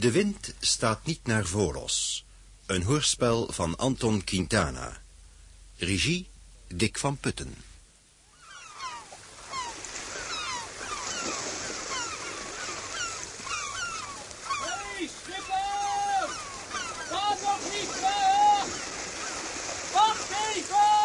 De wind staat niet naar Volos. Een hoorspel van Anton Quintana. Regie Dick van Putten. Hey, schipper! Ga nog niet weg! Wacht even!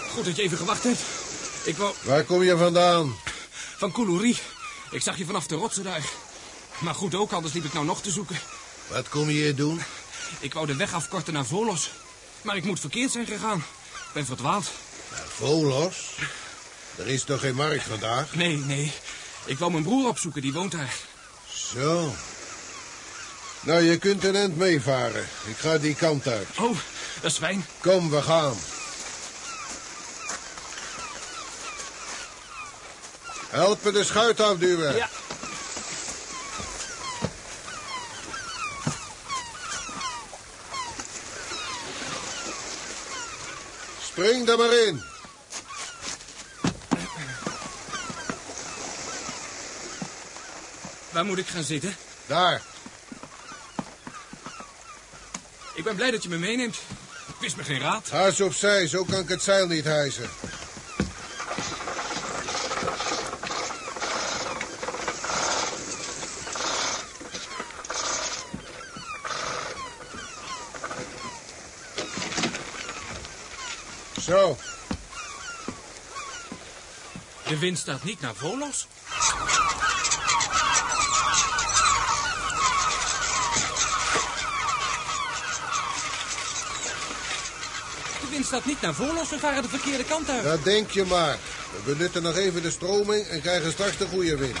Goed dat je even gewacht hebt. Ik wou... Waar kom je vandaan? Van Koulourie. Ik zag je vanaf de rotsen daar. Maar goed ook, anders liep ik nou nog te zoeken. Wat kom je hier doen? Ik wou de weg afkorten naar Volos. Maar ik moet verkeerd zijn gegaan. Ik ben verdwaald. Naar Volos? Er is toch geen markt vandaag? Nee, nee. Ik wou mijn broer opzoeken, die woont daar. Zo. Nou, je kunt een end meevaren. Ik ga die kant uit. Oh, dat is fijn. Kom, we gaan. Help me de schuit afduwen. Ja. Spring er maar in. Waar moet ik gaan zitten? Daar. Ik ben blij dat je me meeneemt. Ik wist me geen raad. Haas opzij, zo kan ik het zeil niet hijsen. Zo, De wind staat niet naar Volos. De wind staat niet naar Volos, we varen de verkeerde kant uit. dat denk je maar. We benutten nog even de stroming en krijgen straks de goede wind.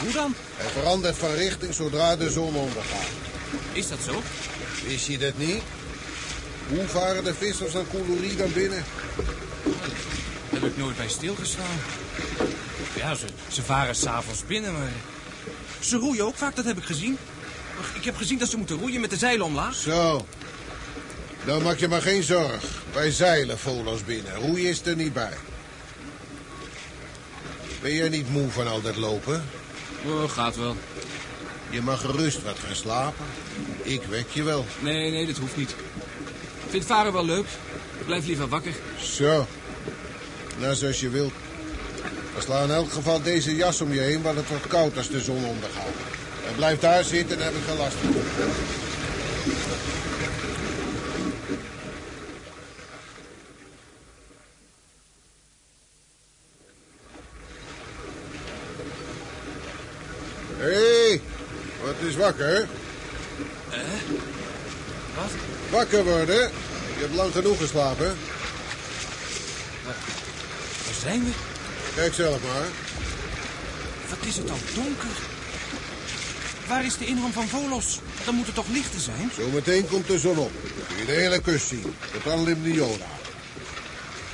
Hoe dan? Hij verandert van richting zodra de zon ondergaat. Is dat zo? Wist je dat niet? Hoe varen de vissers naar Koulourie dan binnen? Daar heb ik nooit bij stilgestaan. Ja, ze, ze varen s'avonds binnen, maar... Ze roeien ook vaak, dat heb ik gezien. Ik heb gezien dat ze moeten roeien met de zeilen omlaag. Zo. Dan maak je maar geen zorg. Wij zeilen Volos binnen. Roeien is er niet bij. Ben jij niet moe van al dat lopen? Oh, gaat wel. Je mag gerust wat gaan slapen. Ik wek je wel. Nee, nee, dat hoeft niet. Ik vind varen wel leuk. Ik blijf liever wakker. Zo. Nou, zoals je wilt. We slaan in elk geval deze jas om je heen, want het wordt koud als de zon ondergaat. En blijf daar zitten, dan heb ik geen last van. Hé, hey, wat is wakker? Wat? Wakker worden. Je hebt lang genoeg geslapen. Waar zijn we? Kijk zelf maar. Wat is het al donker? Waar is de inham van Volos? Dan moet het toch lichter zijn? Zometeen komt de zon op. Dan kun je de hele kust zien. Tot aan.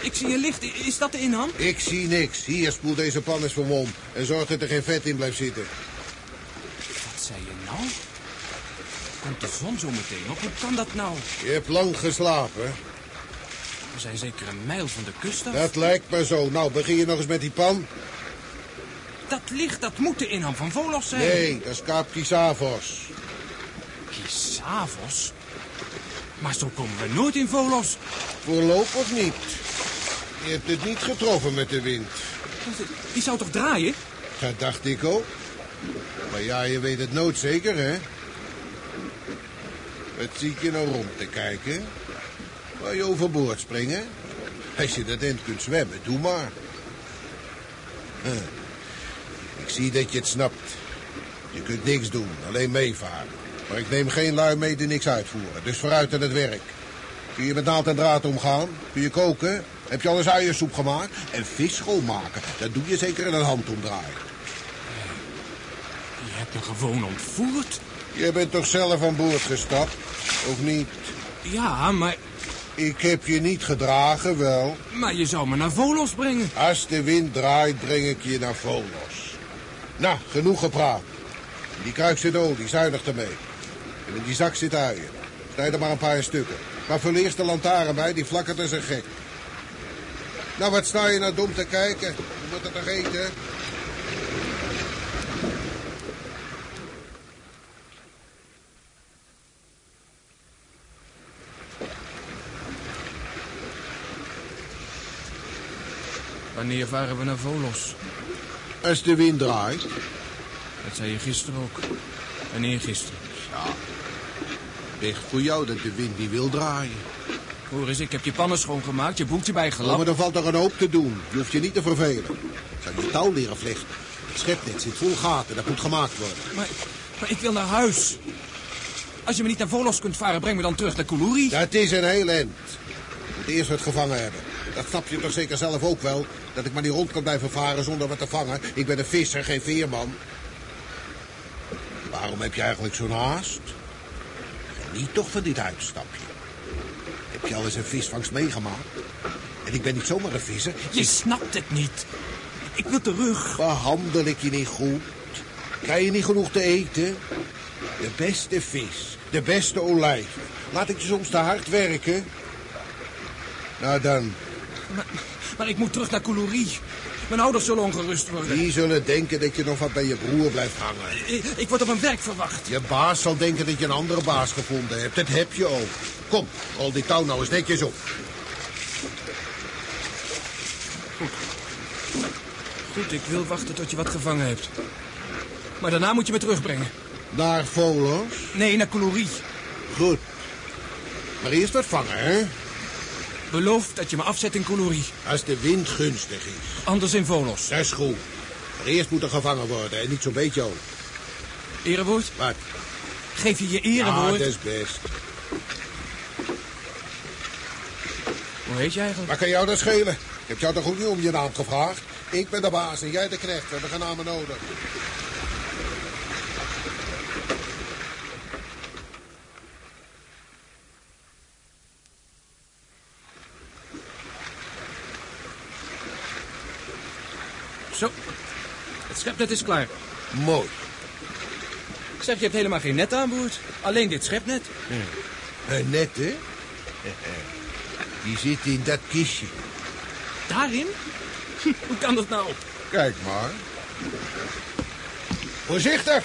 Ik zie een licht. Is dat de inham? Ik zie niks. Hier spoel deze pan eens van om. En zorg dat er geen vet in blijft zitten. Wat zei je nou? Komt de zon zo meteen op? Hoe kan dat nou? Je hebt lang geslapen. We zijn zeker een mijl van de kust af. Dat lijkt me zo. Nou, begin je nog eens met die pan? Dat licht, dat moet de inham van Volos zijn. Nee, dat is Kaap Kisavos. Kisavos? Maar zo komen we nooit in Volos. Voorlopig niet. Je hebt het niet getroffen met de wind. Die zou toch draaien? Dat dacht ik ook. Maar ja, je weet het nooit zeker, hè? Wat zie ik je nou rond te kijken? Wil je overboord springen? Als je dat eind kunt zwemmen, doe maar. Huh. Ik zie dat je het snapt. Je kunt niks doen, alleen meevaren. Maar ik neem geen lui mee die niks uitvoeren. Dus vooruit aan het werk. Kun je met naald en draad omgaan? Kun je koken? Heb je al eens uiensoep gemaakt? En vis schoonmaken, dat doe je zeker in een handomdraai. Je hebt me gewoon ontvoerd. Je bent toch zelf aan boord gestapt, of niet? Ja, maar, Ik heb je niet gedragen, wel. maar je zou me naar Volos brengen. Als de wind draait, breng ik je naar Volos. Nou, genoeg gepraat. In die kruik zit olie, zuinig ermee. En in die zak zit uien. Snijd er maar een paar stukken. Maar voor eerst de lantaarn bij, die flakkert als een gek. Nou, wat sta je nou dom te kijken? Je moet het toch eten? Wanneer varen we naar Volos? Als de wind draait. Dat zei je gisteren ook. En eergisteren. Ja. Echt voor jou dat de wind niet wil draaien. Hoor eens, ik heb je pannen schoongemaakt, je boekje Oh, maar bijgelapt. er valt toch een hoop te doen. Je hoeft je niet te vervelen. Ik zou je touw leren vlechten. Het schepnet zit vol gaten, dat moet gemaakt worden. Maar, maar ik wil naar huis. Als je me niet naar Volos kunt varen, breng me dan terug naar Kuluri. Dat is een heel end. Je moet eerst wat gevangen hebben. Dat snap je toch zeker zelf ook wel? Dat ik maar niet rond kan blijven varen zonder wat te vangen. Ik ben een visser, geen veerman. Waarom heb je eigenlijk zo'n haast? Geniet toch van dit uitstapje. Heb je al eens een visvangst meegemaakt? En ik ben niet zomaar een visser. Je snapt het niet. Ik wil terug. Behandel ik je niet goed? Krijg je niet genoeg te eten? De beste vis, de beste olijven. Laat ik je soms te hard werken? Nou dan, Maar, maar ik moet terug naar Kuluri. Mijn ouders zullen ongerust worden. die zullen denken dat je nog wat bij je broer blijft hangen. Ik, ik word op mijn werk verwacht. Je baas zal denken dat je een andere baas gevonden hebt. Dat heb je ook. Kom, rol die touw nou eens netjes op. Goed, ik wil wachten tot je wat gevangen hebt. Maar daarna moet je me terugbrengen. Naar Volos. Nee, naar Kuluri. Goed. Maar eerst wat vangen, hè? Beloof dat je me afzet in Kuluri. Als de wind gunstig is. Anders in Volos. Dat is goed. Maar eerst moet er gevangen worden en niet zo'n beetje ook. Erewoord? Wat? Geef je je erewoord? dat is best. Hoe heet je eigenlijk? Maar kan jou dat schelen? Ik heb jou toch ook niet om je naam gevraagd? Ik ben de baas en jij de knecht. We hebben geen namen nodig. Zo. Het schepnet is klaar. Mooi. Ik zeg, je hebt helemaal geen net aan boord. Alleen dit schepnet. Een net, hè? Die zit in dat kistje. Daarin? Hoe kan dat nou? Kijk maar. Voorzichtig!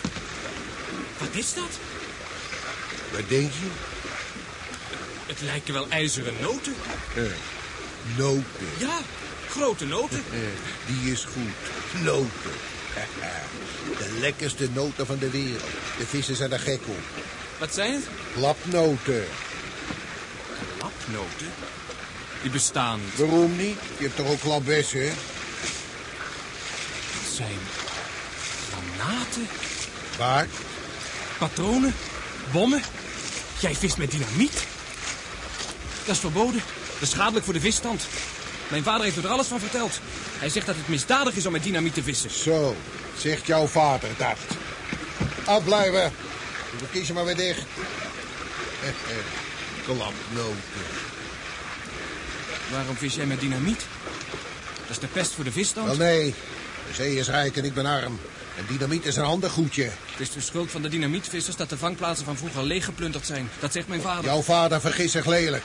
Wat is dat? Wat denk je? Het lijken wel ijzeren noten. Eh, noten. Ja, grote noten. Eh, die is goed. Noten. De lekkerste noten van de wereld. De vissen zijn er gek op. Wat zijn het? Klapnoten. Lapnoten. Die bestaan niet. Waarom niet? Je hebt toch ook klapbessen, hè? Het zijn granaten, Waar? patronen, bommen. Jij vist met dynamiet. Dat is verboden. Dat is schadelijk voor de visstand. Mijn vader heeft er alles van verteld. Hij zegt dat het misdadig is om met dynamiet te vissen. Zo, zegt jouw vader dat. Afblijven. We kiezen maar weer dicht. Klapnoten. Waarom vis jij met dynamiet? Dat is de pest voor de visstand. Wel nee, de zee is rijk en ik ben arm. En dynamiet is een handig goedje. Het is de schuld van de dynamietvissers dat de vangplaatsen van vroeger leeggeplunderd zijn. Dat zegt mijn vader. Jouw vader vergist zich lelijk.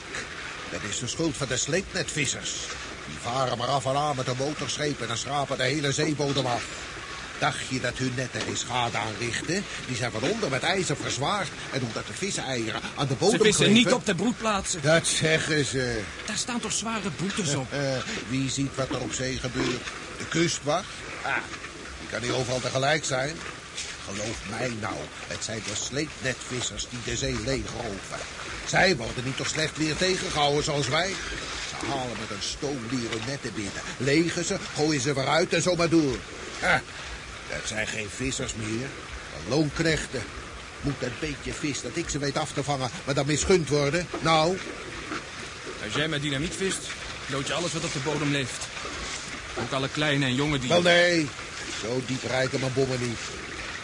Dat is de schuld van de sleepnetvissers. Die varen maar af en aan met een motorschepen en schrapen de hele zeebodem af. Dacht je dat hun netten geen schade aanrichten? Die zijn van onder met ijzer verzwaard. En omdat de visseneieren aan de Ze bodem vissen kleven- niet op de broedplaatsen. Dat zeggen ze. Daar staan toch zware boetes op. Eh, wie ziet wat er op zee gebeurt? De kustwacht? Ah, die kan niet overal tegelijk zijn. Geloof mij nou, het zijn de sleepnetvissers die de zee leegroven. Zij worden niet toch slecht weer tegengehouden zoals wij. Ze halen met een stoomdier hun netten binnen. Legen ze, gooien ze weer uit en zo maar door. Dat zijn geen vissers meer, maar loonknechten. Moet een beetje vis dat ik ze weet af te vangen, maar dan misgund worden? Nou, Als jij met dynamiet vist, dood je alles wat op de bodem leeft. Ook alle kleine en jonge Wel dieren. nee, zo diep rijken mijn bommen niet.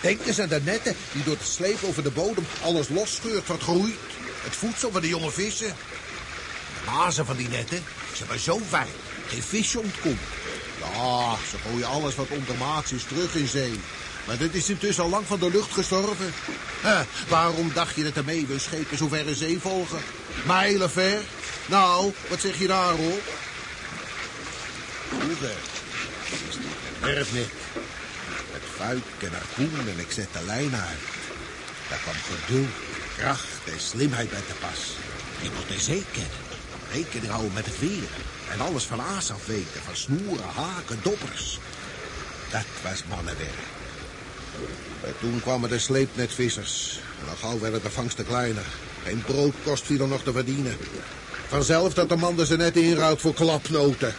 Denk eens aan de netten die door het sleep over de bodem alles losscheurt wat groeit. Het voedsel van de jonge vissen. De mazen van die netten zijn maar zo fijn. Geen visje ontkomt. Ja, ze gooien alles wat ondermaats is terug in zee. Maar dit is intussen al lang van de lucht gestorven. Waarom dacht je dat de meeuwenschepen zo ver in zee volgen? Mijlen ver? Nou, wat zeg je daarop? Is dit een fuik en harpoen en ik zet de lijn uit. Daar kwam geduld, kracht en slimheid bij te pas. Je moet de zee kennen. Rekening houden met het weer. En alles van aas af weten. Van snoeren, haken, doppers. Dat was mannenwerk. En toen kwamen de sleepnetvissers. En al gauw werden de vangsten kleiner. Geen broodkost viel er nog te verdienen. Vanzelf dat de man er ze net inruilt voor klapnoten.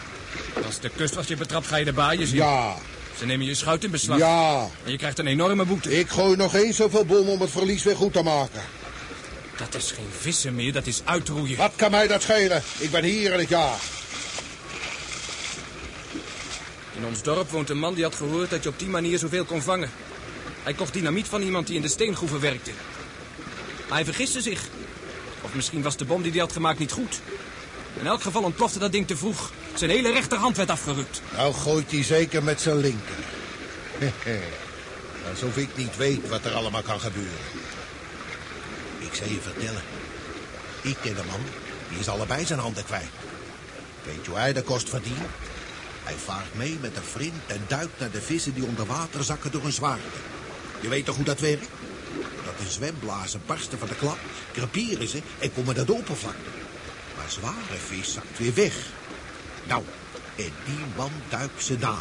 Als de kustwacht je betrapt, ga je de baaien zien. Ja, Ze nemen je schuit in beslag. ja. En je krijgt een enorme boete. Ik gooi nog eens zoveel bom om het verlies weer goed te maken. Dat is geen vissen meer, dat is uitroeien. Wat kan mij dat schelen? Ik ben hier en ik jaag. In ons dorp woont een man die had gehoord dat je op die manier zoveel kon vangen. Hij kocht dynamiet van iemand die in de steengroeven werkte. Maar hij vergiste zich. Of misschien was de bom die hij had gemaakt niet goed. In elk geval ontplofte dat ding te vroeg. Zijn hele rechterhand werd afgerukt. Nou gooit hij zeker met zijn linker. Alsof ik niet weet wat er allemaal kan gebeuren. Ik zal je vertellen. Ik ken de man. Die is allebei zijn handen kwijt. Weet je hoe hij de kost verdient? Hij vaart mee met een vriend en duikt naar de vissen die onder water zakken door een zwaarte. Je weet toch hoe dat werkt? Dat de zwemblazen barsten van de klap, krepieren ze en komen naar de oppervlakte. Maar zware vis zakt weer weg. Nou, en die man duikt ze na.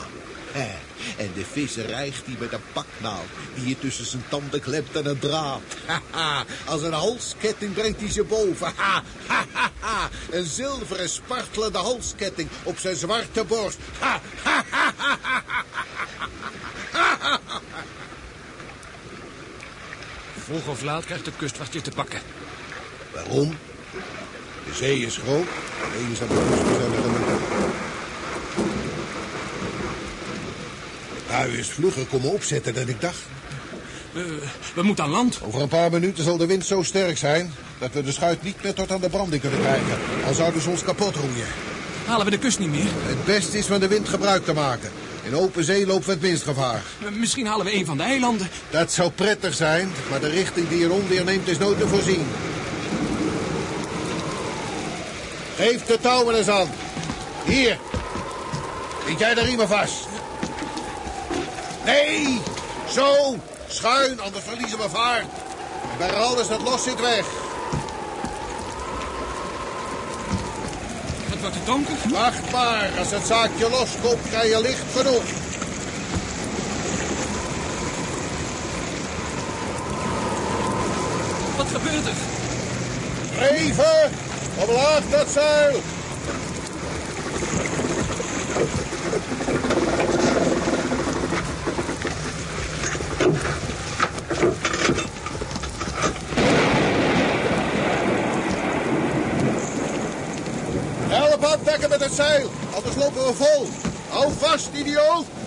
Hè, En de visser rijgt die met een paknaald die je tussen zijn tanden klemt aan een draad. Haha, Als een halsketting brengt hij ze boven. Ha, ha, ha, ha. Een zilveren spartelende halsketting op zijn zwarte borst. Ha, ha, ha, ha, ha. Vroeg of laat krijgt de kustwacht je te pakken. Waarom? De zee is groot. Nee, is de kustbezellige u is vlugger komen opzetten dan ik dacht. We, we moeten aan land. Over een paar minuten zal de wind zo sterk zijn... dat we de schuit niet meer tot aan de branding kunnen krijgen. Al zouden ze ons kapot roeien. Halen we de kust niet meer. Het beste is van de wind gebruik te maken. In open zee loopt we het minst gevaar. Misschien halen we een van de eilanden. Dat zou prettig zijn, maar de richting die een onweer neemt is nooit te voorzien. Geef de touwen eens aan. Hier. Bind jij de riemen vast. Nee, zo. Schuin, anders verliezen we vaart. Bij alles dat los zit weg. Het wordt te donker. Wacht maar, als het zaakje loskomt, krijg je licht genoeg. Wat gebeurt er? Even, omlaag dat zeil. Help afdekken met het anders lopen we vol. Hou vast, idioot.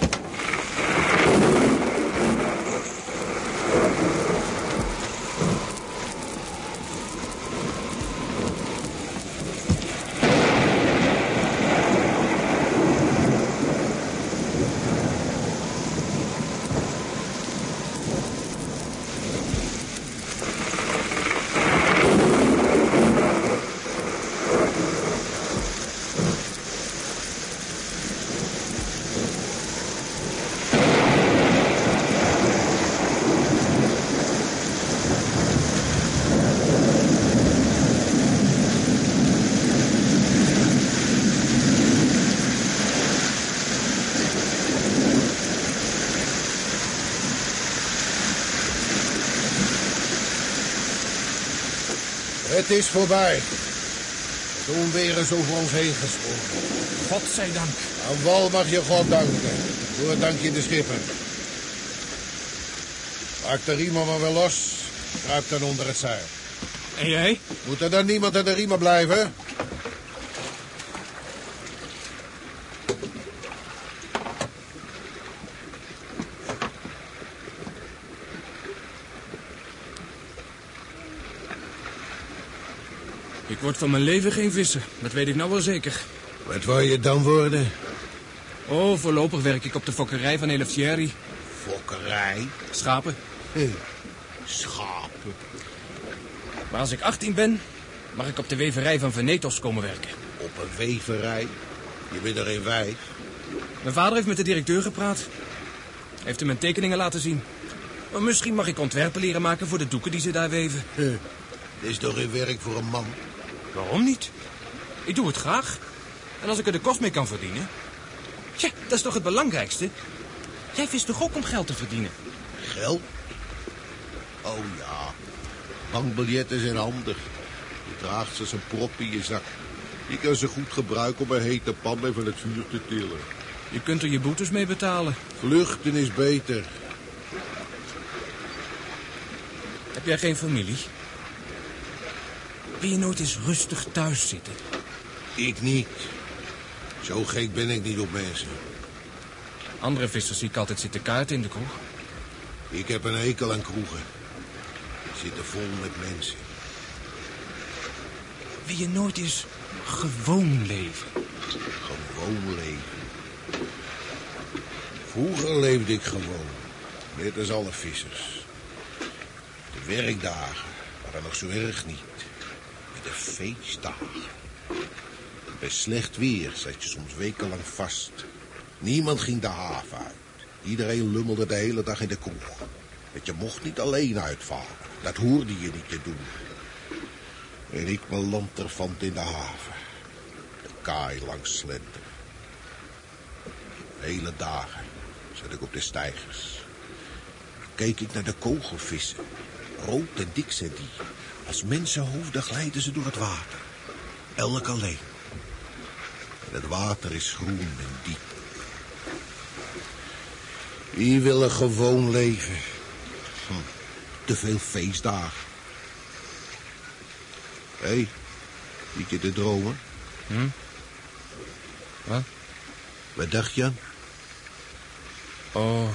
Het is voorbij. Het onweer is over ons heen gesprongen. God zij dank. Aan wal mag je God danken. Voor het dankje de schipper. Maak de riemen maar wel los. Kruip dan onder het zeil. En jij? Moet er dan niemand aan de riemen blijven? Van mijn leven geen visser. Dat weet ik nou wel zeker. Wat wil je dan worden? Oh, voorlopig werk ik op de fokkerij van Elefthierry. Fokkerij. Schapen. Schapen. Maar als ik 18 ben, mag ik op de weverij van Venetos komen werken. Op een weverij. Je bent er een wijf. Mijn vader heeft met de directeur gepraat. Hij heeft hem mijn tekeningen laten zien. Maar misschien mag ik ontwerpen leren maken voor de doeken die ze daar weven. Hé, Dit is toch geen werk voor een man? Waarom niet? Ik doe het graag. En als ik er de kost mee kan verdienen... Ja, dat is toch het belangrijkste? Jij vist toch ook om geld te verdienen? Geld? Oh ja. Bankbiljetten zijn handig. Je draagt ze als een prop in je zak. Je kan ze goed gebruiken om een hete pan even het vuur te tillen. Je kunt er je boetes mee betalen. Vluchten is beter. Heb jij geen familie? Wil je nooit eens rustig thuis zitten? Ik niet. Zo gek ben ik niet op mensen. Andere vissers zie ik altijd zitten kaarten in de kroeg. Ik heb een hekel aan kroegen. Die zitten vol met mensen. Wil je nooit eens gewoon leven? Gewoon leven. Vroeger leefde ik gewoon. Net als alle vissers. De werkdagen waren nog zo erg niet. De feestdagen. Bij slecht weer zat je soms wekenlang vast. Niemand ging de haven uit. Iedereen lummelde de hele dag in de kroeg. Want je mocht niet alleen uitvaren. Dat hoorde je niet te doen. En ik mijn lanterfant in de haven. De kaai langs slenteren. Hele dagen zat ik op de stijgers. Keek ik naar de kogelvissen. Rood en dik zijn die. Als mensenhoofden glijden ze door het water. Elk alleen. En het water is groen en diep. Wie wil een gewoon leven? Hm, te veel feestdagen. Hé, hey, zit je te dromen? Wat? Wat dacht je? Oh,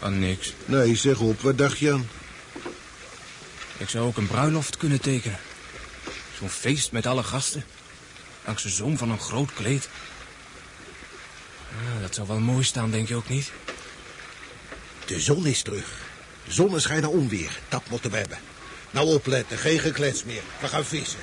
aan niks. Nee, zeg op, wat dacht je aan? Ik zou ook een bruiloft kunnen tekenen. Zo'n feest met alle gasten. Langs de zoom van een groot kleed. Ah, dat zou wel mooi staan, denk je ook niet? De zon is terug. Zonneschijn onweer, dat moeten we hebben. Nou opletten, geen geklets meer. We gaan vissen.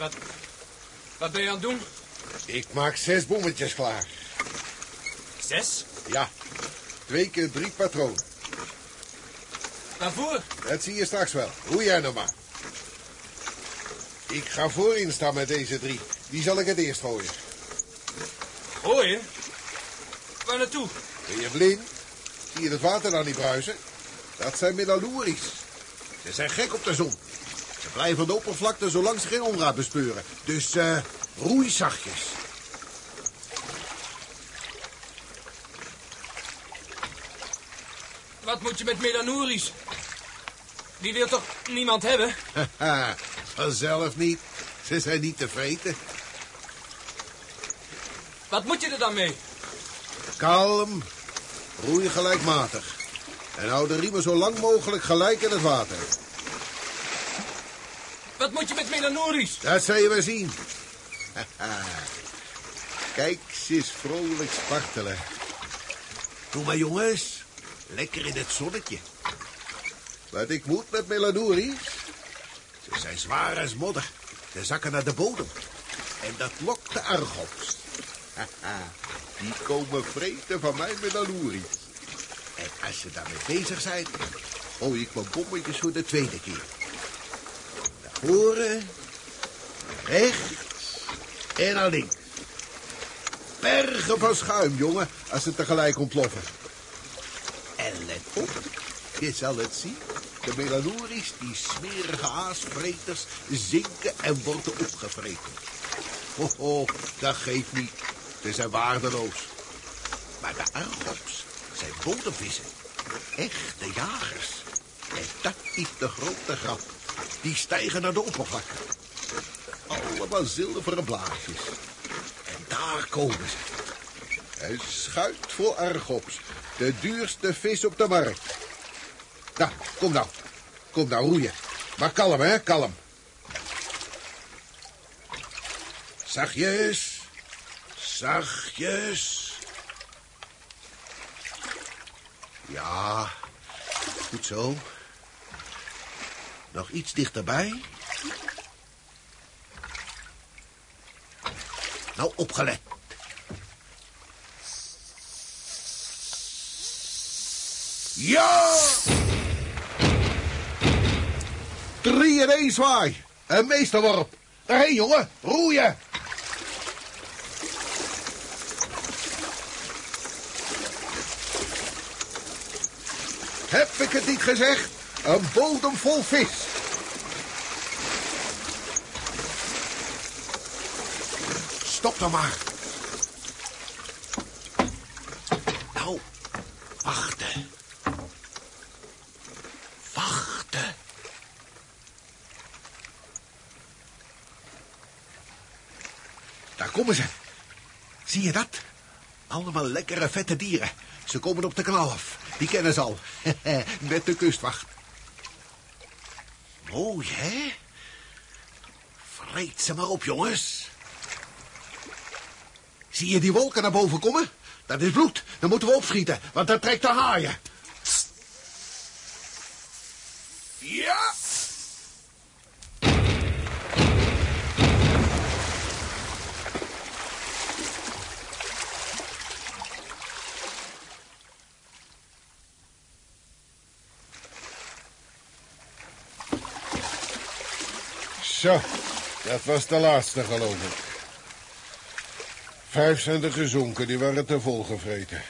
Wat, wat ben je aan het doen? Ik maak zes bommetjes klaar. Zes? Ja, twee keer drie patronen. Waarvoor? Dat zie je straks wel. Hoe jij nou maar. Ik ga voorin staan met deze drie. Die zal ik het eerst gooien. Gooien? Waar naartoe? Ben je blind? Zie je het water dan niet bruisen? Dat zijn melalouris. Ze zijn gek op de zon. Ze blijven aan de oppervlakte zolang ze geen onraad bespeuren. Dus eh roei zachtjes. Wat moet je met Melanouris? Die wil toch niemand hebben? Vanzelf niet. Ze zijn niet te vreten. Wat moet je er dan mee? Kalm. Roei gelijkmatig. En hou de riemen zo lang mogelijk gelijk in het water. Wat moet je met Melanouris? Dat zal je wel zien. Haha. Kijk, ze is vrolijk spartelen. Doe maar, jongens. Lekker in het zonnetje. Wat ik moet met Melanouris? Ze zijn zwaar als modder. Ze zakken naar de bodem. En dat lokt de argops. Haha. Die komen vreten van mijn Melanouris. En als ze daarmee bezig zijn, gooi ik mijn bommetjes voor de tweede keer. Voren, rechts en naar links. Bergen van schuim, jongen, als ze tegelijk ontploffen. En let op, je zal het zien. De melanouris, die smerige aasvreters, zinken en worden opgevreten. Ho, ho, dat geeft niet. Ze zijn waardeloos. Maar de argops zijn bodemvissen. Echte jagers. En dat is de grote grap. Die stijgen naar de oppervlakte. Allemaal zilveren blaadjes. En Daar komen ze. Een schuit vol argops. De duurste vis op de markt. Nou, kom nou. Kom nou, roeien. Maar kalm, hè, kalm. Zachtjes. Zachtjes. Ja, goed zo. Nog iets dichterbij. Nou, opgelet. Ja! Drie in één zwaai. Een meesterworp. Daarheen, jongen. Roeien. Heb ik het niet gezegd? Een bodem vol vis. Stop dan maar. Nou, wachten. Wachten. Daar komen ze. Zie je dat? Allemaal lekkere vette dieren. Ze komen op de knal af. Die kennen ze al. Met de kustwacht. Mooi, hè? Vreet ze maar op, jongens. Zie je die wolken naar boven komen? Dat is bloed. Dan moeten we opschieten, want dat trekt de haaien. Zo, dat was de laatste, geloof ik. Vijf zijn er gezonken, die waren te vol gevreten.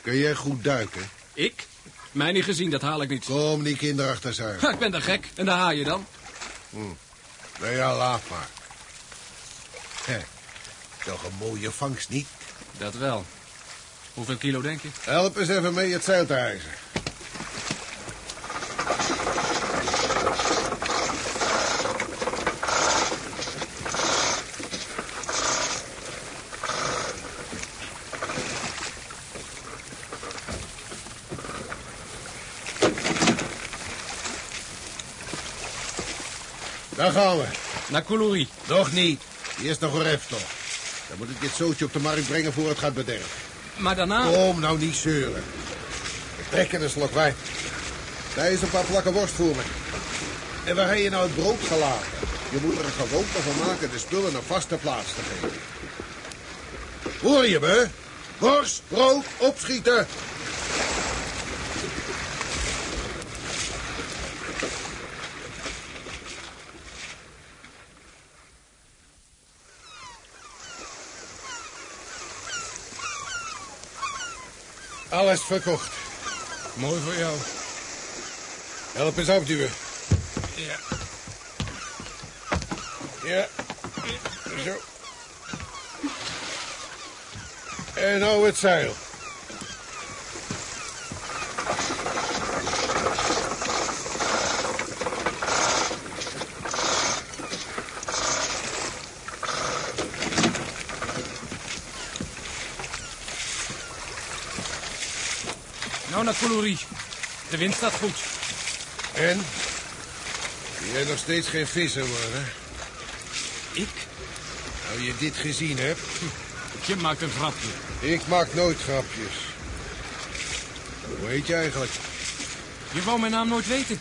Kun jij goed duiken? Ik? Mij niet gezien, dat haal ik niet. Kom, die kinderachtig zijn. Ha, ik ben daar gek. En daar haal je dan? Nou ja, laat maar. Toch een mooie vangst, niet? Dat wel. Hoeveel kilo denk je? Help eens even mee het zeil te hijsen. We. Naar Coulourie. Nog niet. Eerst nog een reftoch. Dan moet ik dit zootje op de markt brengen voor het gaat bederven. Maar daarna... Kom nou niet zeuren. Ik trek in een slok wijn. Daar is een paar plakken worst voor me. En waar heb je nou het brood gelaten? Je moet er een gewoonte van maken de spullen een vaste plaats te geven. Hoor je me? Worst, brood, opschieten. Alles verkocht. Mooi voor jou. Help eens afduwen. Ja. Ja. Zo. En nou het zeil. Naar. De wind staat goed. En? Jij nog steeds geen visser worden? Ik? Nou je dit gezien hebt. Je maakt een grapje. Ik maak nooit grapjes. Hoe heet je eigenlijk? Je wou mijn naam nooit weten.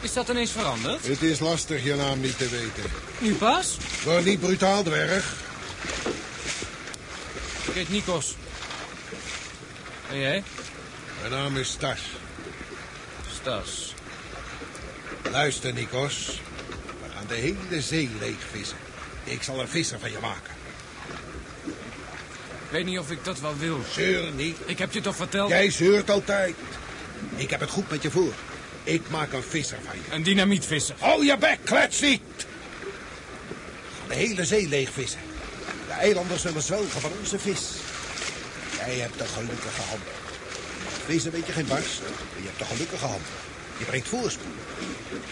Is dat ineens veranderd? Het is lastig je naam niet te weten. Nu pas? Word niet brutaal, dwerg. Ik heet Nikos. En jij? Mijn naam is Stas. Stas. Luister, Nikos. We gaan de hele zee leegvissen. Ik zal een visser van je maken. Ik weet niet of ik dat wel wil. Zeur niet. Ik heb je toch verteld? Jij zeurt altijd. Ik heb het goed met je voor. Ik maak een visser van je. Een dynamietvisser. Hou je bek, klets niet! We gaan de hele zee leegvissen. De eilanders zullen zwelgen van onze vis. Jij hebt de gelukkige hand. Vissen weet je geen barst. Je hebt de gelukkige hand. Je brengt voorspoed.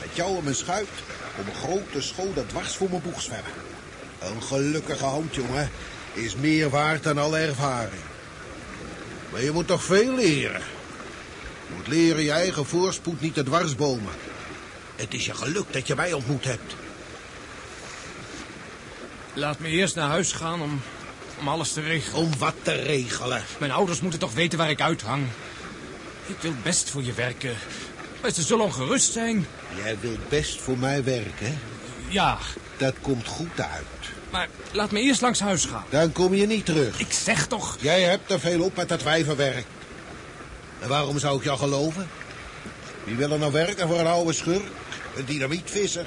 Met jou en mijn schuit komen grote scholen dwars voor mijn boeg zwemmen. Een gelukkige hand, jongen, is meer waard dan alle ervaring. Maar je moet toch veel leren. Je moet leren je eigen voorspoed niet te dwarsbomen. Het is je geluk dat je mij ontmoet hebt. Laat me eerst naar huis gaan om, om alles te regelen. Om wat te regelen. Mijn ouders moeten toch weten waar ik uithang. Ik wil best voor je werken. Maar ze zullen ongerust zijn. Jij wilt best voor mij werken. Ja, Dat komt goed uit. maar laat me eerst langs huis gaan. Dan kom je niet terug. Ik zeg toch... Jij hebt er veel op met dat wijvenwerk. En waarom zou ik jou geloven? Wie wil er nou werken voor een oude schurk? Een dynamietvisser?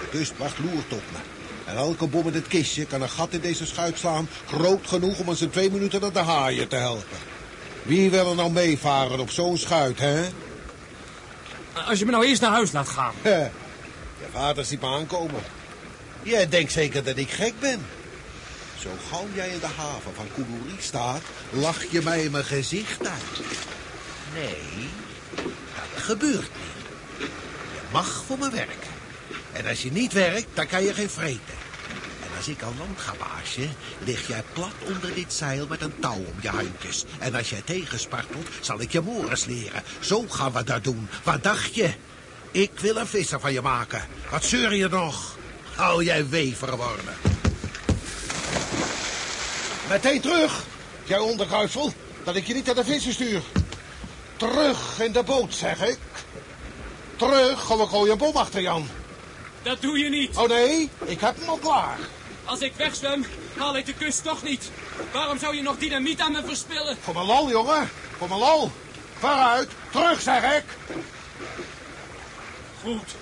De kustwacht loert op me. En elke bom in het kistje kan een gat in deze schuit slaan... groot genoeg om ons in twee minuten naar de haaien te helpen. Wie wil er nou meevaren op zo'n schuit, hè? Als je me nou eerst naar huis laat gaan. Je vader ziet me aankomen. Jij denkt zeker dat ik gek ben. Zo gauw jij in de haven van Koulouri staat, lach je mij in mijn gezicht uit. Nee, dat gebeurt niet. Je mag voor me werken. En als je niet werkt, dan kan je geen vreten. Als ik aan land ga baasje, lig jij plat onder dit zeil met een touw om je handjes. En als jij tegenspartelt, zal ik je mores leren. Zo gaan we dat doen. Wat dacht je? Ik wil een visser van je maken. Wat zeur je nog? Hou jij wever worden. Meteen terug, jij onderkuifel, dat ik je niet naar de vissen stuur. Terug in de boot, zeg ik. Terug, of ik gooi een bom achter je aan. Dat doe je niet. Oh nee, ik heb hem al klaar. Als ik wegzwem, haal ik de kust toch niet. Waarom zou je nog dynamiet aan me verspillen? Voor mijn lol, jongen. Voor mijn lol. Vooruit, terug, zeg ik. Goed.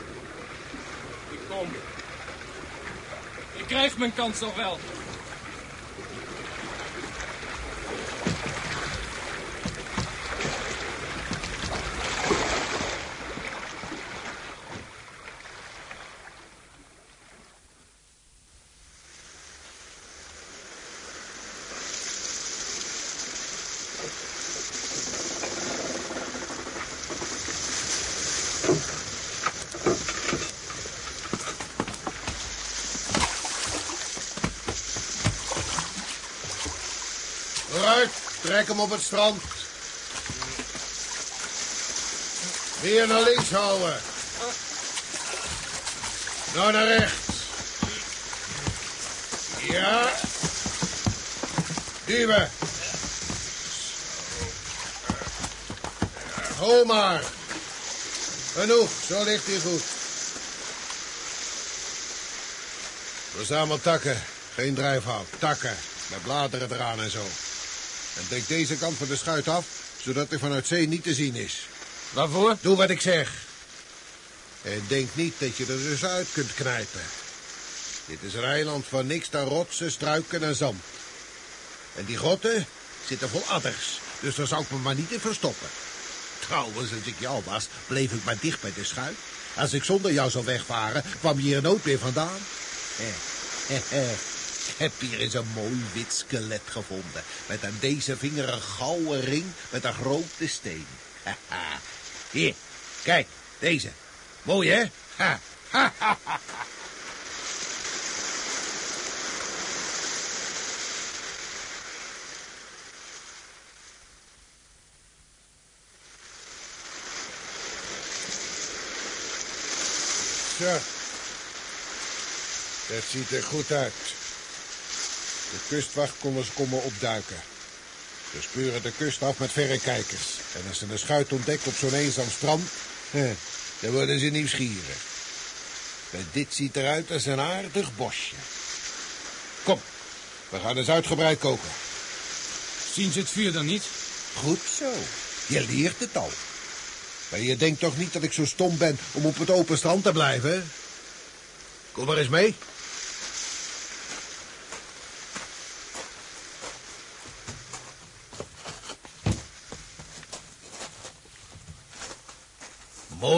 Ik kom. Ik krijg mijn kans nog wel. Vooruit, trek hem op het strand. Weer naar links houden. Nou naar rechts. Ja. Duwen. Ho maar. Genoeg, zo ligt hij goed. Verzamel takken, geen drijfhout. Takken, met bladeren eraan en zo. En dek deze kant van de schuit af, zodat hij vanuit zee niet te zien is. Waarvoor? Doe wat ik zeg. En denk niet dat je er dus uit kunt knijpen. Dit is een eiland van niks dan rotsen, struiken en zand. En die grotten zitten vol adders, dus daar zou ik me maar niet in verstoppen. Trouwens, als ik jou was, bleef ik maar dicht bij de schuit. Als ik zonder jou zou wegvaren, kwam je hier nooit meer vandaan. Ik heb hier eens een mooi wit skelet gevonden. Met aan deze vinger een gouden ring met een grote steen. Hier, kijk, deze. Mooi, hè? Ha, ha, ha, ha. Zo. Dat ziet er goed uit. De kustwacht kon eens komen opduiken. Ze speuren de kust af met verrekijkers. En als ze een schuit ontdekken op zo'n eenzaam strand... dan worden ze nieuwsgierig. En dit ziet eruit als een aardig bosje. Kom, we gaan eens uitgebreid koken. Zien ze het vuur dan niet? Goed zo. Je leert het al. Maar je denkt toch niet dat ik zo stom ben om op het open strand te blijven? Kom maar eens mee.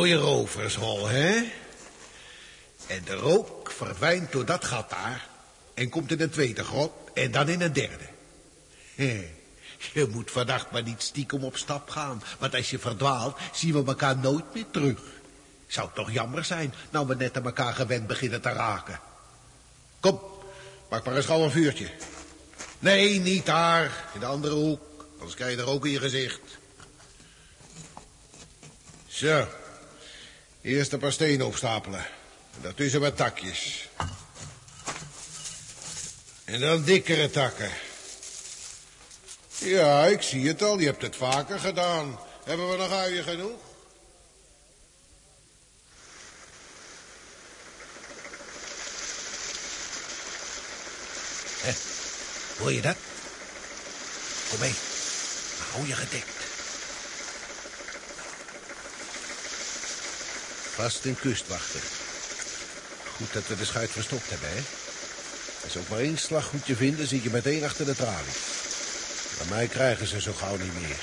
Mooie rovershol, hè? En de rook verdwijnt door dat gat daar... en komt in een tweede grot en dan in een derde. Je moet vannacht maar niet stiekem op stap gaan... want als je verdwaalt, zien we elkaar nooit meer terug. Zou toch jammer zijn, nou we net aan elkaar gewend beginnen te raken. Kom, maak maar eens gauw een vuurtje. Nee, niet daar, in de andere hoek. Anders krijg je er ook in je gezicht. Zo. Eerst een paar stenen opstapelen. En daartussen wat takjes. En dan dikkere takken. Ja, ik zie het al. Je hebt het vaker gedaan. Hebben we nog uien genoeg? Hé, hoor je dat? Kom mee. Hou je gedekt. Vast een kustwachter. Goed dat we de schuit verstopt hebben, hè? Als ook maar één slaggoedje vinden, zit je meteen achter de tralies. Bij mij krijgen ze zo gauw niet meer.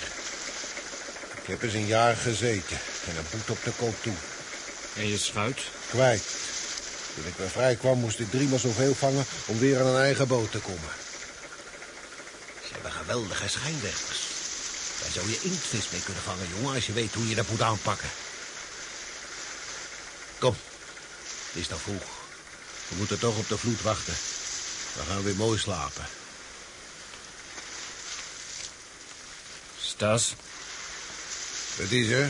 Ik heb eens een jaar gezeten en een boet op de kop toe. En je schuit? Kwijt. Toen ik weer vrij kwam, moest ik driemaal zoveel vangen om weer aan een eigen boot te komen. Ze hebben geweldige schijnwerpers. Daar zou je inktvis mee kunnen vangen, jongen, als je weet hoe je dat moet aanpakken. Kom, het is nog vroeg. We moeten toch op de vloed wachten. Dan gaan we weer mooi slapen. Stas, Wat is er?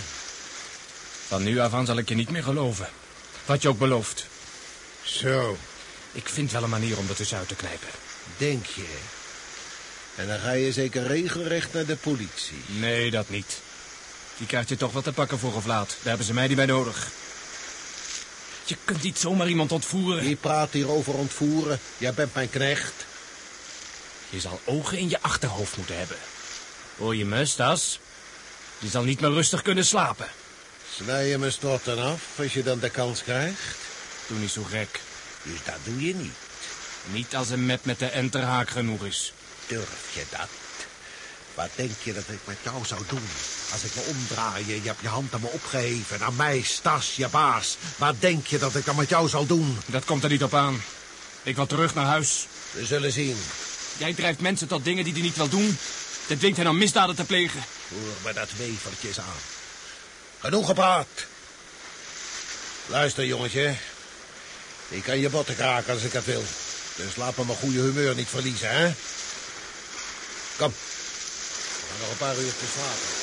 van nu af aan zal ik je niet meer geloven. Wat je ook belooft. Zo, Ik vind wel een manier om er tussenuit te knijpen. denk je. En dan ga je zeker regelrecht naar de politie. Nee, dat niet. Die krijgt je toch wel te pakken voor of laat. Daar hebben ze mij niet bij nodig. Je kunt niet zomaar iemand ontvoeren. Wie praat hier over ontvoeren? Jij bent mijn knecht. Je zal ogen in je achterhoofd moeten hebben. Hoor je me, Stas? Je zal niet meer rustig kunnen slapen. Snij je mijn stotten af als je dan de kans krijgt? Doe niet zo gek. Dus dat doe je niet. Niet als een met met de enterhaak genoeg is. Durf je dat? Wat denk je dat ik met jou zou doen? Als ik me omdraai, je hebt je hand aan me opgeheven. Aan mij, Stas, je baas. Wat denk je dat ik dan met jou zal doen? Dat komt er niet op aan. Ik wil terug naar huis. We zullen zien. Jij drijft mensen tot dingen die die niet wil doen. Dat dwingt hen om misdaden te plegen. Hoor me dat wevertjes aan. Genoeg gepraat. Luister, jongetje. Ik kan je botten kraken als ik dat wil. Dus laat me mijn goede humeur niet verliezen, hè? Kom. We gaan nog een paar uur te slapen.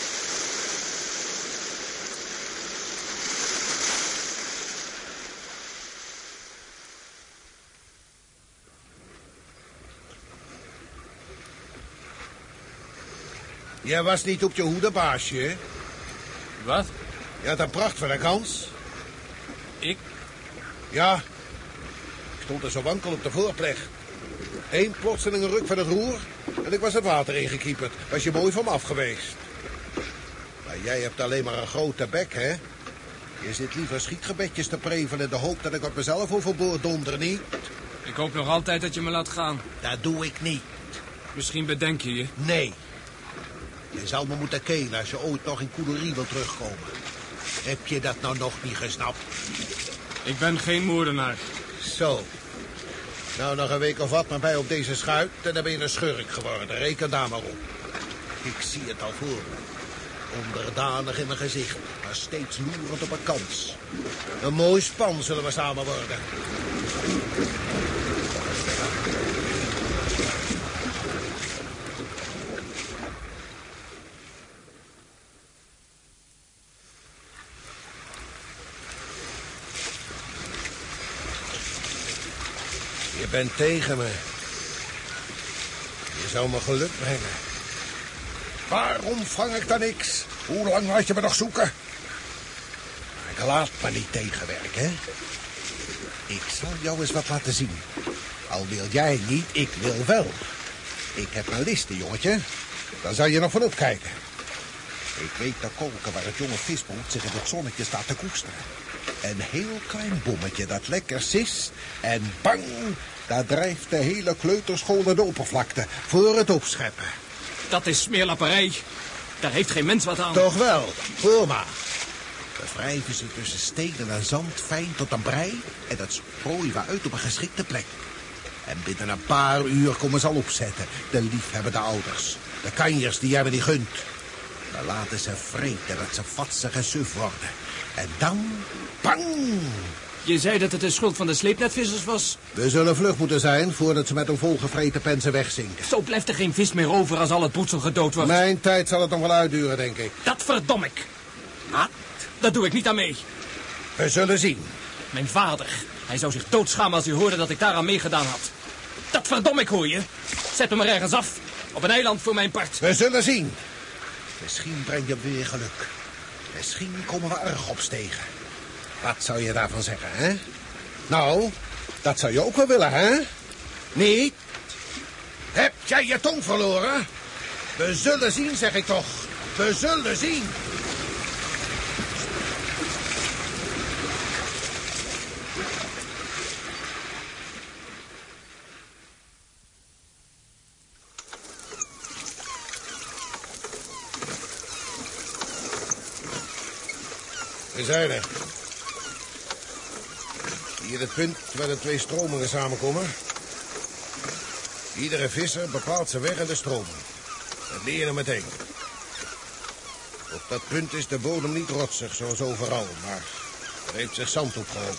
Jij was niet op je hoede, baasje. Wat? Je had een pracht van een kans. Ik? Ja. Ik stond er zo wankel op de voorplecht. Eén plotselinge ruk van het roer en ik was het water ingekieperd. Was je mooi van me af geweest. Maar jij hebt alleen maar een grote bek, hè? Je zit liever schietgebedjes te prevelen in de hoop dat ik op mezelf overboord donder, niet? Ik hoop nog altijd dat je me laat gaan. Dat doe ik niet. Misschien bedenk je je. Nee. Je zal me moeten kelen als je ooit nog in Couderie wil terugkomen. Heb je dat nou nog niet gesnapt? Ik ben geen moordenaar. Zo. Nou, nog een week of wat maar bij op deze schuit... en dan ben je een schurk geworden. Reken daar maar op. Ik zie het al voor me. Onderdanig in mijn gezicht, maar steeds loerend op een kans. Een mooi span zullen we samen worden. Bent tegen me. Je zou me geluk brengen. Waarom vang ik dan niks? Hoe lang laat je me nog zoeken? Ik laat me niet tegenwerken, hè? Ik zal jou eens wat laten zien. Al wil jij niet, ik wil wel. Ik heb mijn listen, jongetje. Daar zal je nog van opkijken. Ik weet de kolken waar het jonge visboot zich in het zonnetje staat te koesteren. Een heel klein bommetje dat lekker sis. En bang, daar drijft de hele kleuterschool naar de oppervlakte. Voor het opscheppen. Dat is smeerlapperij. Daar heeft geen mens wat aan. Toch wel, hoor maar. We wrijven ze tussen stenen en zand fijn tot een brei... en dat strooien we uit op een geschikte plek. En binnen een paar uur komen ze al opzetten. De liefhebbende ouders. De kanjers die hebben die gunt. Dan laten ze vreten dat ze vatsig en suf worden. En dan, bang, Je zei dat het de schuld van de sleepnetvissers was. We zullen vlug moeten zijn voordat ze met een volgevreten pensen wegzinken. Zo blijft er geen vis meer over als al het broedsel gedood wordt. Mijn tijd zal het nog wel uitduren, denk ik. Dat verdom ik. Wat? Dat doe ik niet aan mee. We zullen zien. Mijn vader. Hij zou zich doodschamen als hij hoorde dat ik daaraan meegedaan had. Dat verdom ik, hoor je. Zet me maar ergens af. Op een eiland voor mijn part. We zullen zien. Misschien breng je weer geluk. Misschien komen we erg opstegen. Wat zou je daarvan zeggen, hè? Nou, dat zou je ook wel willen, hè? Niet? Heb jij je tong verloren? We zullen zien, zeg ik toch. We zullen zien. We zijn er. Hier het punt waar de twee stromingen samenkomen. Iedere visser bepaalt zijn weg in de stroming. Dat leer je meteen. Op dat punt is de bodem niet rotsig, zoals overal, maar er heeft zich zand opgehoopt.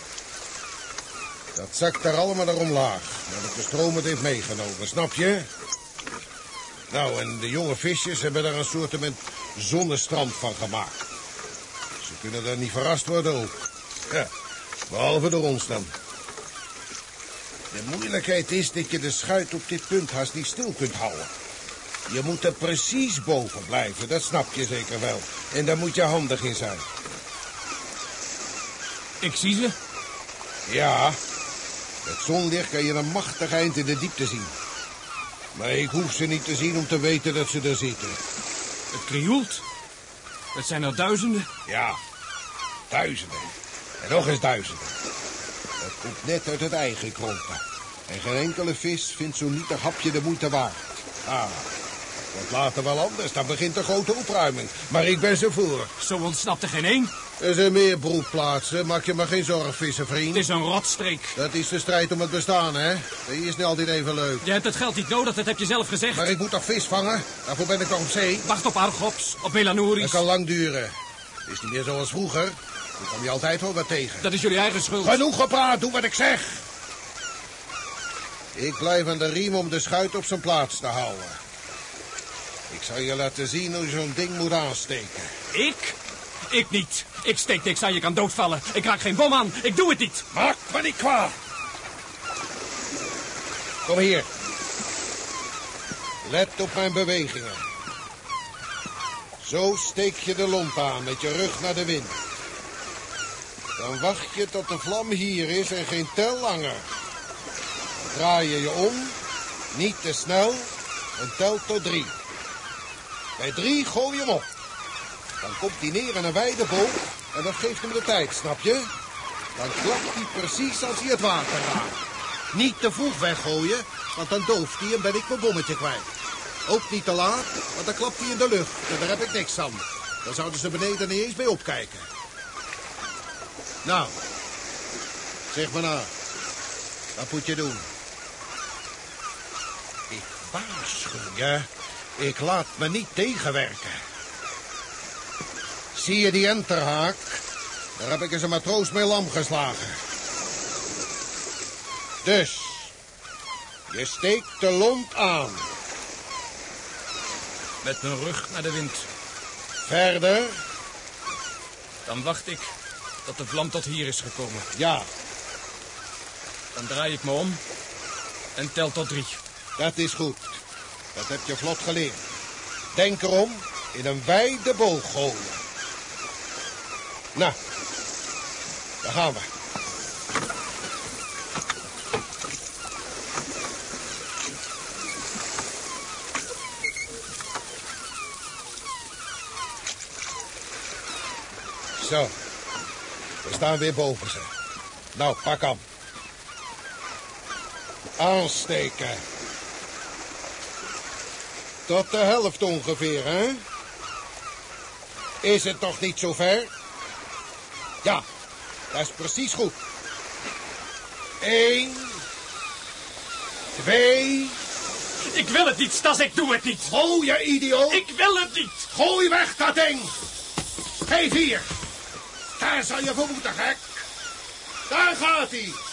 Dat zakt daar allemaal naar omlaag, nadat de stroom het heeft meegenomen, snap je? Nou, en de jonge visjes hebben daar een soort zonnestrand van gemaakt. Kunnen daar niet verrast worden ook. Ja, behalve door ons dan. De moeilijkheid is dat je de schuit op dit punt haast niet stil kunt houden. Je moet er precies boven blijven, dat snap je zeker wel. En daar moet je handig in zijn. Ik zie ze. Ja, met zonlicht kan je een machtig eind in de diepte zien. Maar ik hoef ze niet te zien om te weten dat ze er zitten. Het krioelt. Het zijn er duizenden. Ja, duizenden. En nog eens duizenden. Het komt net uit het eigen kronken. En geen enkele vis vindt zo'n nietig hapje de moeite waard. Ah, wordt later wel anders. Dan begint de grote opruiming. Maar ik ben ze voor. Zo ontsnapt er geen één. Er zijn meer broedplaatsen. Maak je maar geen zorgen, vissenvriend. Het is een rotstreek. Dat is de strijd om het bestaan, hè? Die is niet altijd even leuk. Je hebt het geld niet nodig, dat heb je zelf gezegd. Maar ik moet toch vis vangen? Daarvoor ben ik toch op zee? Wacht op Argops, op Melanouris. Dat kan lang duren. Het is niet meer zoals vroeger. Dan kom je altijd wel wat tegen. Dat is jullie eigen schuld. Genoeg gepraat, doe wat ik zeg. Ik blijf aan de riem om de schuit op zijn plaats te houden. Ik zal je laten zien hoe je zo'n ding moet aansteken. Ik? Ik niet. Ik steek niks aan, je kan doodvallen. Ik raak geen bom aan, ik doe het niet. Maak me niet kwaad. Kom hier. Let op mijn bewegingen. Zo steek je de lont aan met je rug naar de wind. Dan wacht je tot de vlam hier is en geen tel langer. Dan draai je je om, niet te snel, en tel tot drie. Bij drie gooi je hem op. Dan komt hij neer in een wijde boog en dat geeft hem de tijd, snap je? Dan klapt hij precies als hij het water raakt. Niet te vroeg weggooien, want dan dooft hij en ben ik mijn bommetje kwijt. Ook niet te laat, want dan klapt hij in de lucht en daar heb ik niks aan. Dan zouden ze beneden niet eens mee opkijken. Nou, zeg maar nou, wat moet je doen? Ik waarschuw je, ik laat me niet tegenwerken. Zie je die enterhaak? Daar heb ik eens een matroos mee lam geslagen. Dus, je steekt de lont aan. Met mijn rug naar de wind. Verder, Dan wacht ik tot de vlam tot hier is gekomen. ja, Dan draai ik me om en tel tot drie. dat is goed. Dat heb je vlot geleerd. Denk erom, in een wijde boog gooien. Nou, daar gaan we. Zo, staan weer boven ze. Nou, pak aan. Aansteken. Tot de helft ongeveer, hè? Is het toch niet zo ver? Ja, dat is precies goed. Eén. Twee. Ik wil het niet, Stas, ik doe het niet. Gooi je idioot. Ik wil het niet. Gooi weg dat ding. Geef hier. Daar zal je voor moeten, gek. Daar gaat hij.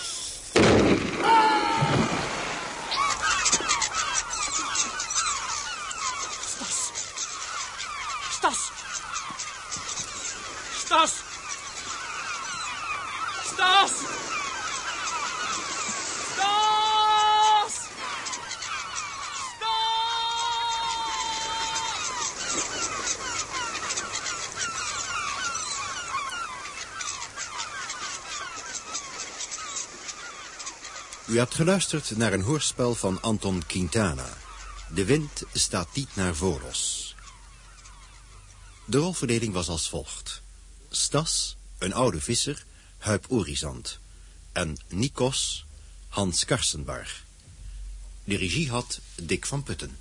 U hebt geluisterd naar een hoorspel van Anton Quintana. De wind staat niet naar Volos. De rolverdeling was als volgt. Stas, een oude visser, Huip Orizant. En Nikos, Hans Karsenbarg. De regie had Dick van Putten.